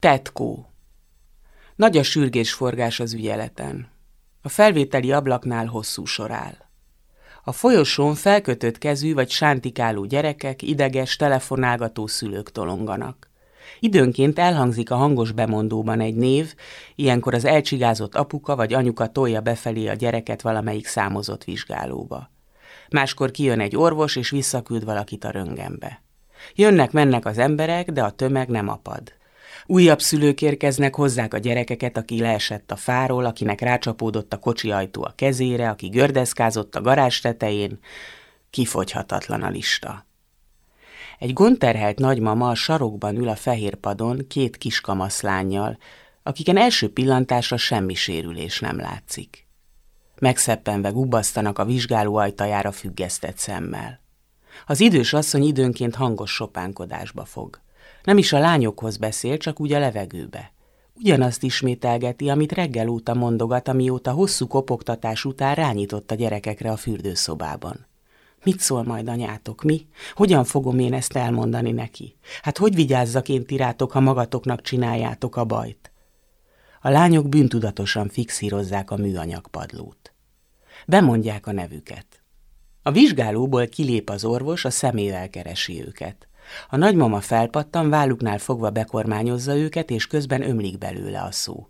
Tetkó. Nagy a sürgésforgás az ügyeleten. A felvételi ablaknál hosszú sor áll. A folyosón felkötött kezű vagy sántikáló gyerekek, ideges, telefonálgató szülők tolonganak. Időnként elhangzik a hangos bemondóban egy név, ilyenkor az elcsigázott apuka vagy anyuka tolja befelé a gyereket valamelyik számozott vizsgálóba. Máskor kijön egy orvos, és visszaküld valakit a röngenbe. Jönnek-mennek az emberek, de a tömeg nem apad. Újabb szülők érkeznek, hozzák a gyerekeket, aki leesett a fáról, akinek rácsapódott a kocsi ajtó a kezére, aki gördeszkázott a garázs tetején. Kifogyhatatlan a lista. Egy gonterhelt nagymama a sarokban ül a fehér padon két kiskamaszlányjal, akiken első pillantásra semmi sérülés nem látszik. Megszeppenve gubbasztanak a vizsgáló ajtajára függesztett szemmel. Az idős asszony időnként hangos sopánkodásba fog. Nem is a lányokhoz beszél, csak úgy a levegőbe. Ugyanazt ismételgeti, amit reggel óta mondogat, amióta hosszú kopogtatás után rányított a gyerekekre a fürdőszobában. Mit szól majd anyátok, mi? Hogyan fogom én ezt elmondani neki? Hát hogy vigyázzak én tirátok, ha magatoknak csináljátok a bajt? A lányok bűntudatosan fixírozzák a műanyag padlót. Bemondják a nevüket. A vizsgálóból kilép az orvos, a szemével keresi őket. A nagymama felpattan, válluknál fogva bekormányozza őket, és közben ömlik belőle a szó.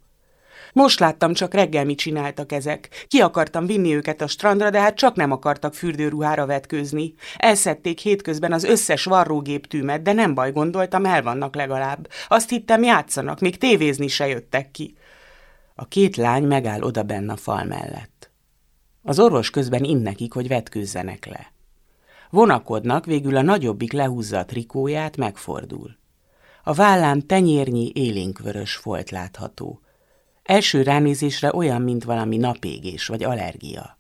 Most láttam csak reggel mit csináltak ezek. Ki akartam vinni őket a strandra, de hát csak nem akartak fürdőruhára vetkőzni. Elszedték hétközben az összes varrógép tűmet, de nem baj, gondoltam, el vannak legalább. Azt hittem, játszanak, még tévézni se jöttek ki. A két lány megáll oda benne a fal mellett. Az orvos közben innekik, hogy vetkőzzenek le. Vonakodnak, végül a nagyobbik lehúzza a trikóját, megfordul. A vállán tenyérnyi élénkvörös folt látható. Első ránézésre olyan, mint valami napégés vagy allergia.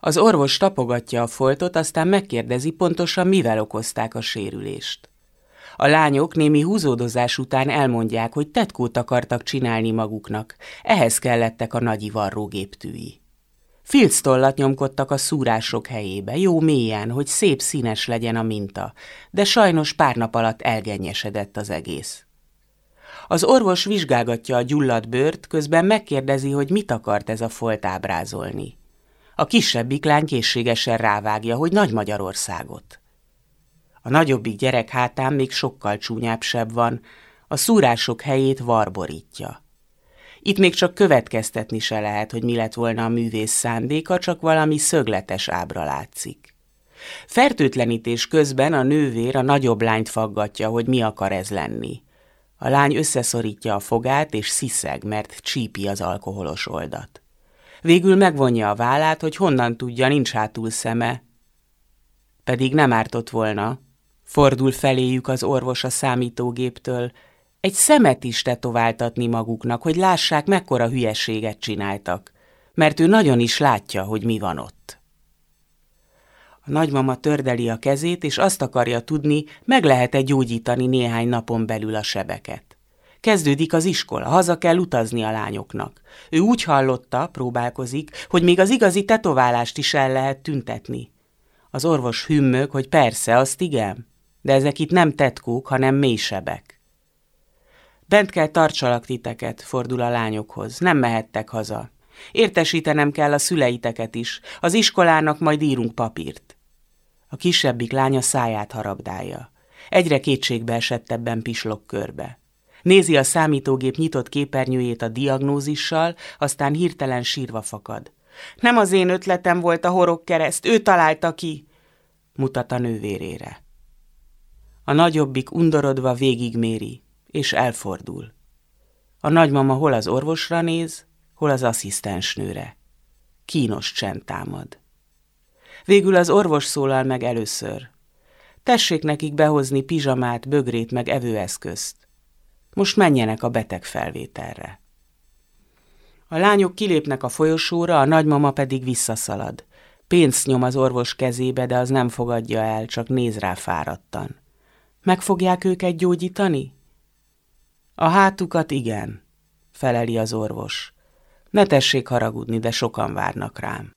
Az orvos tapogatja a foltot, aztán megkérdezi pontosan, mivel okozták a sérülést. A lányok némi húzódozás után elmondják, hogy tetkót akartak csinálni maguknak, ehhez kellettek a nagyi varrógéptűi. Filctollat nyomkodtak a szúrások helyébe, jó mélyen, hogy szép színes legyen a minta, de sajnos pár nap alatt elgennyesedett az egész. Az orvos vizsgálgatja a gyulladt bőrt, közben megkérdezi, hogy mit akart ez a folt ábrázolni. A kisebbik lány készségesen rávágja, hogy Nagy Magyarországot. A nagyobbik gyerek hátán még sokkal csúnyább van, a szúrások helyét varborítja. Itt még csak következtetni se lehet, hogy mi lett volna a művész szándéka, csak valami szögletes ábra látszik. Fertőtlenítés közben a nővér a nagyobb lányt faggatja, hogy mi akar ez lenni. A lány összeszorítja a fogát, és sziszeg, mert csípi az alkoholos oldat. Végül megvonja a vállát, hogy honnan tudja, nincs hátul szeme. Pedig nem ártott volna. Fordul feléjük az orvos a számítógéptől, egy szemet is tetováltatni maguknak, hogy lássák, mekkora hülyeséget csináltak, mert ő nagyon is látja, hogy mi van ott. A nagymama tördeli a kezét, és azt akarja tudni, meg lehet-e gyógyítani néhány napon belül a sebeket. Kezdődik az iskola, haza kell utazni a lányoknak. Ő úgy hallotta, próbálkozik, hogy még az igazi tetoválást is el lehet tüntetni. Az orvos hümmög, hogy persze, azt igen, de ezek itt nem tetkók, hanem mélysebek. Bent kell tartsalak titeket, fordul a lányokhoz, nem mehettek haza. Értesítenem kell a szüleiteket is, az iskolának majd írunk papírt. A kisebbik lánya száját harabdálja. Egyre kétségbe esettebben pislog körbe. Nézi a számítógép nyitott képernyőjét a diagnózissal, aztán hirtelen sírva fakad. Nem az én ötletem volt a horog kereszt, ő találta ki, mutat a nővérére. A nagyobbik undorodva végigméri, és elfordul. A nagymama hol az orvosra néz, hol az asszisztensnőre. Kínos csend támad. Végül az orvos szólal meg először. Tessék nekik behozni pizsamát, bögrét meg evőeszközt. Most menjenek a beteg felvételre. A lányok kilépnek a folyosóra, a nagymama pedig visszaszalad. Pénzt nyom az orvos kezébe, de az nem fogadja el, csak néz rá fáradtan. Meg fogják őket gyógyítani? A hátukat igen, feleli az orvos. Ne tessék haragudni, de sokan várnak rám.